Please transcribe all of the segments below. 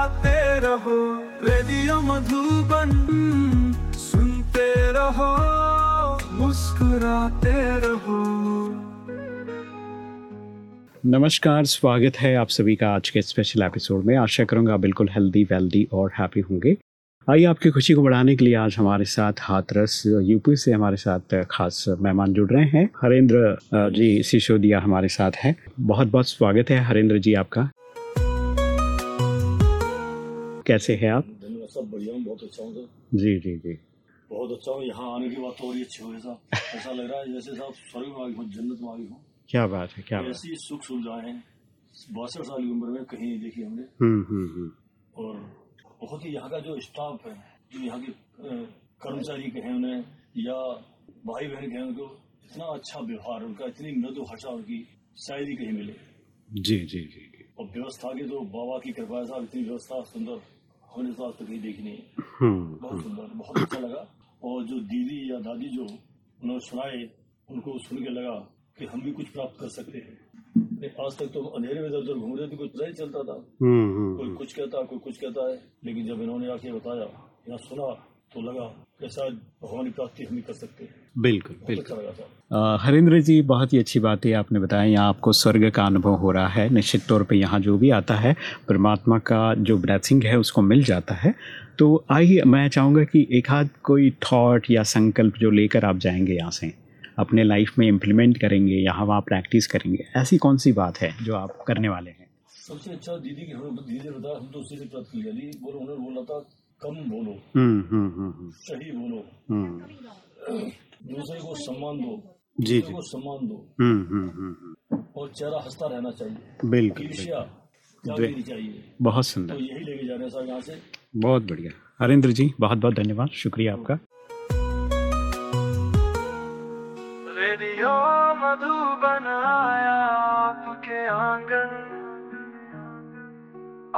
मुस्कुराते रहो, रेडियो मधुबन, सुनते रहो, मुस्कुराते रहो। नमस्कार, स्वागत है आप सभी का आज के स्पेशल एपिसोड में। आशा करूँगा बिल्कुल हेल्दी वेल्दी और हैप्पी होंगे। आइए आपकी खुशी को बढ़ाने के लिए आज हमारे साथ हाथरस, यूपी से हमारे साथ खास मेहमान जुड़ रहे हैं। हरेंद्र जी, सिसोदिया हमारे साथ हैं। बहुत बहुत स्वागत है हरेंद्र जी आपका। कैसे हैं आप? सब बढ़िया हूँ बहुत अच्छा हूँ जी जी जी। बहुत अच्छा हूँ यहाँ आने की बात तो और ही अच्छी हो गई साहब ऐसा लग रहा है जैसे साहब स्वर्ग में आ गई हूँ जन्नत में आ गई हूँ। क्या बात है क्या ऐसी सुख सुविधाएँ हैं। बासठ साल की उम्र में कहीं नहीं देखी हमने। हम्म हम्म हम्म। और बहुत ही यहाँ का जो स्टाफ है जो यहाँ के कर्मचारी कहें उन्हें या भाई बहन कहें उनको इतना अच्छा व्यवहार उनका इतनी मृदु भाषा उनकी शायद ही कहीं मिले। जी जी जी जी। और व्यवस्था की तो बाबा की कृपा साहब इतनी व्यवस्था सुंदर। हमने तो आज तक नहीं देखी नहीं। है हम्म बहुत सुंदर बहुत अच्छा लगा। और जो दीदी या दादी जो उन्होंने सुनाए उनको सुन के लगा कि हम भी कुछ प्राप्त कर सकते हैं। आज तक तो अंधेरे में जब उधर घूम रहे थे कुछ पता ही चलता था। हम्म हम्म कोई कुछ कहता कोई कुछ कहता है लेकिन जब इन्होंने आके बताया या सुना तो लगा कि शायद भगवान की प्राप्ति हम कर सकते हैं। बिल्कुल बिल्कुल। अच्छा हरेंद्र जी बहुत ही अच्छी बात है आपने बताया यहाँ आपको स्वर्ग का अनुभव हो रहा है। निश्चित तौर पे यहाँ जो भी आता है परमात्मा का जो ब्लेसिंग है उसको मिल जाता है। तो आइए मैं चाहूँगा कि एक आध कोई थॉट या संकल्प जो लेकर आप जाएँगे यहाँ से अपने लाइफ में इम्प्लीमेंट करेंगे यहाँ वहाँ प्रैक्टिस करेंगे ऐसी कौन सी बात है जो आप करने वाले हैं? सबसे अच्छा दीदी की हमें दीदी ने बताया हम तो उसी से प्राप्त की गई बोलो उन्होंने बोला था कम बोलो। हम्म हम्म हम्म सही बोलो। हम्म। दूसरे को सम्मान दो। जी जी। को सम्मान दो। हम्म हम्म हम्म हम्म, और चेहरा हंसता रहना चाहिए। बिल्कुल चाहिए? बहुत सुंदर। तो यही लेके जा रहे हैं साहब यहाँ से। बहुत बढ़िया। हरेंद्र जी बहुत बहुत धन्यवाद। शुक्रिया आपका। रेडियो मधुबन आया आपके आँगन।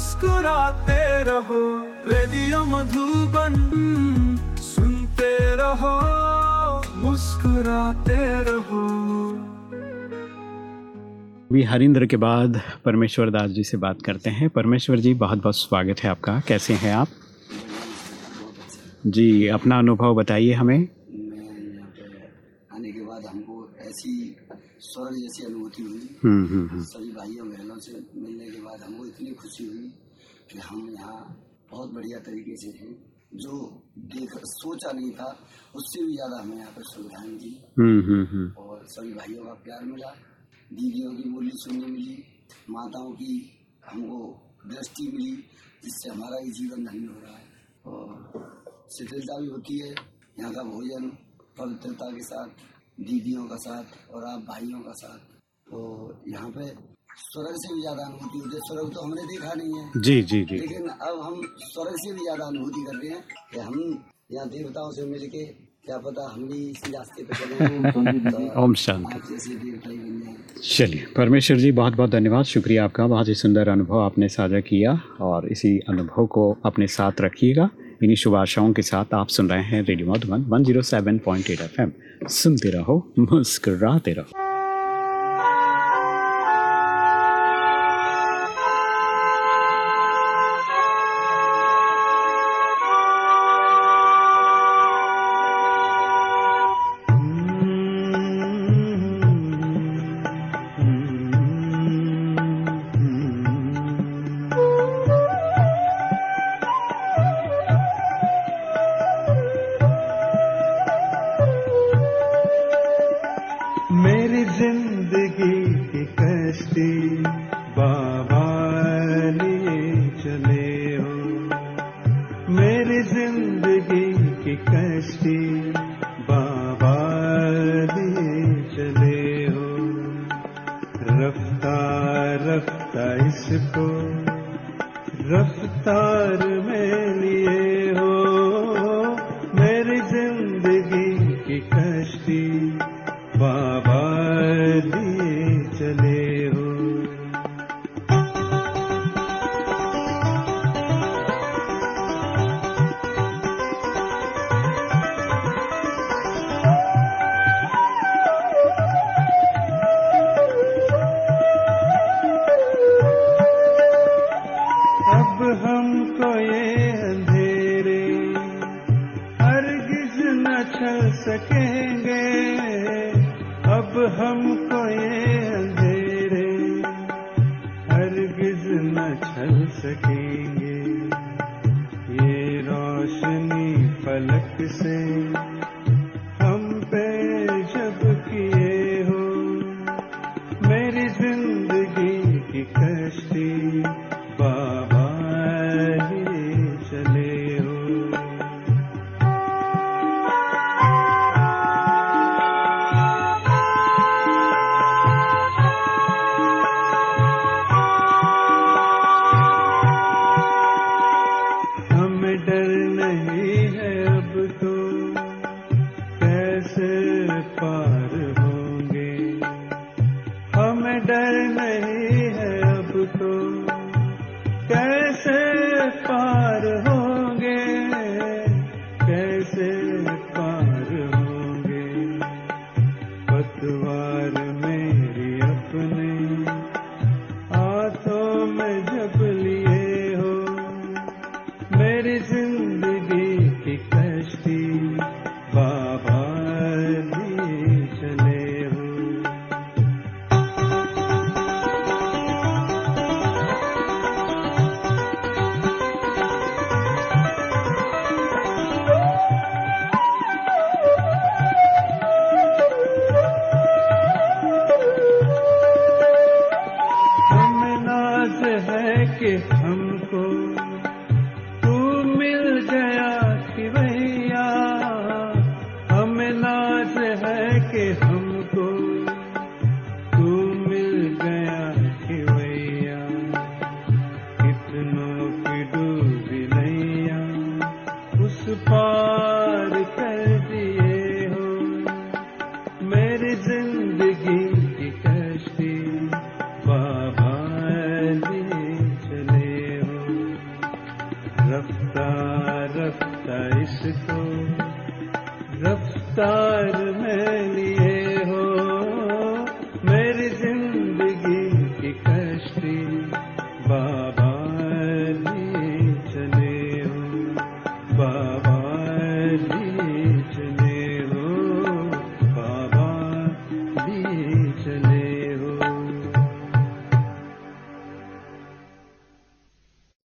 मुस्कुराते रहो, रेडियो मधुबन सुनते रहो, मुस्कुराते रहो। अभी हरिंद्र के बाद परमेश्वर दास जी से बात करते हैं। परमेश्वर जी बहुत बहुत स्वागत है आपका। कैसे हैं आप? जी, अपना अनुभव बताइए हमें। स्वर्ग जैसी अनुभूति हुई। हम्म हम्म हम्म, सभी भाइयों बहनों से मिलने के बाद हमको इतनी खुशी हुई कि हम यहाँ बहुत बढ़िया तरीके से हैं। जो देख सोचा नहीं था उससे भी ज़्यादा हमें यहाँ पर सुविधाएँ मिली हम्म, और सभी भाइयों का प्यार मिला। दीदियों की बोली सुनने मिली। माताओं की हमको दृष्टि मिली जिससे हमारा ही जीवन धन्य हो रहा है। और शिथिलता भी होती है। यहाँ का भोजन पवित्रता के साथ दीदियों का साथ और आप भाइयों का साथ। तो यहाँ पे स्वर्ग से भी ज़्यादा अनुभूति होती है। स्वर्ग तो हमने देखा नहीं है। जी जी जी। लेकिन अब हम स्वर्ग से भी ज़्यादा अनुभूति कर रहे हैं कि हम यहाँ देवताओं से मिलके क्या पता हम भी इसी रास्ते पे चले। तो ओम शांति। जाए। चलिए परमेश्वर जी बहुत बहुत धन्यवाद। शुक्रिया आपका बहुत ही सुंदर अनुभव आपने साझा किया और इसी अनुभव को अपने साथ रखिएगा। इन्हीं शुभ आशाओं के साथ आप सुन रहे हैं रेडियो मधुबन 107.8 एफएम। सुनते रहो, मुस्कराते रहो। रफ्तार रफ्तार चले हो। मेरी ज़िंदगी की बाबा चले हो। इसको रफ्तार में हमको ये अंधेरे हर हरगिज न चल सकेंगे। अब हमको ये अंधेरे हर हरगिज न चल सकेंगे। ये रोशनी फलक से